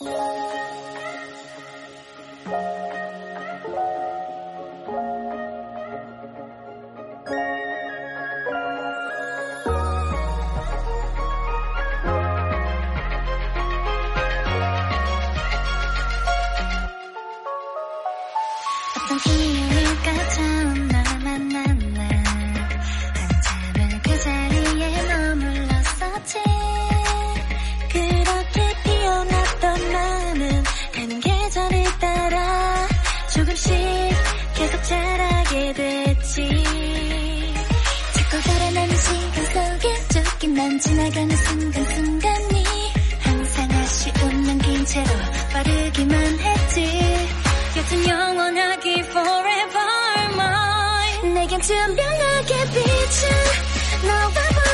어 계속 자라게 됐지. 자꾸 달아나는 시간 속에 쫓기만 지나가는 순간순간이 항상 아쉬운 남긴 채로 빠르기만 했지. 여튼 영원하기 forever mine. 내겐 투명하게 비춘 너와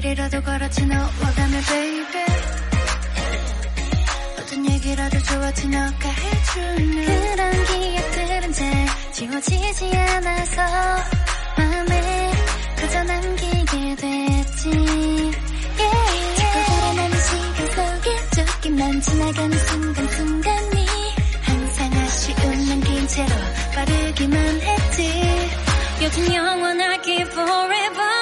길이라도 걸었지 너와 가면 baby. 어떤 얘기라도 좋았지 너가 해주는. 그런 기억들은 잘 지워지지 않아서 마음에 그저 남기게 됐지. Yeah. 자꾸 달아나는 시간 속에 쫓기만 지나가는 순간순간이 항상 아쉬운 남긴 채로 빠르기만 했지. 여튼 영원하게 forever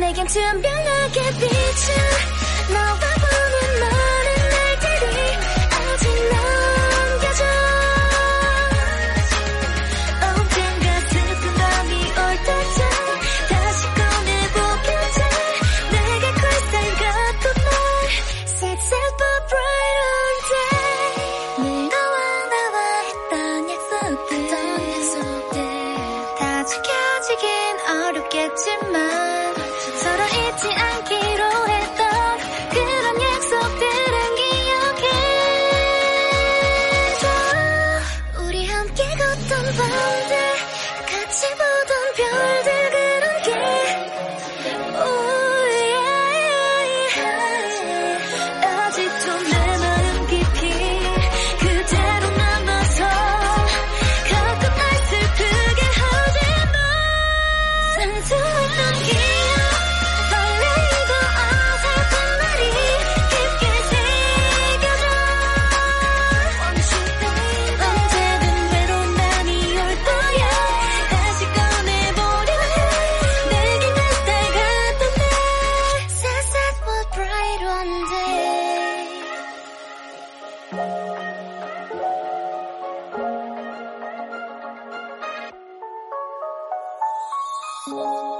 내겐 투명하게 비춘 너와 보는 많은 날들이 아직 남겨져 언젠가 슬픈 밤이 올 때쯤 다시 꺼내보겠지 내게 crystal 같던 날 Set super bright on day. 늘 너와 나와 했던 약속들. 다 지켜지긴 어렵겠지만 Thank you.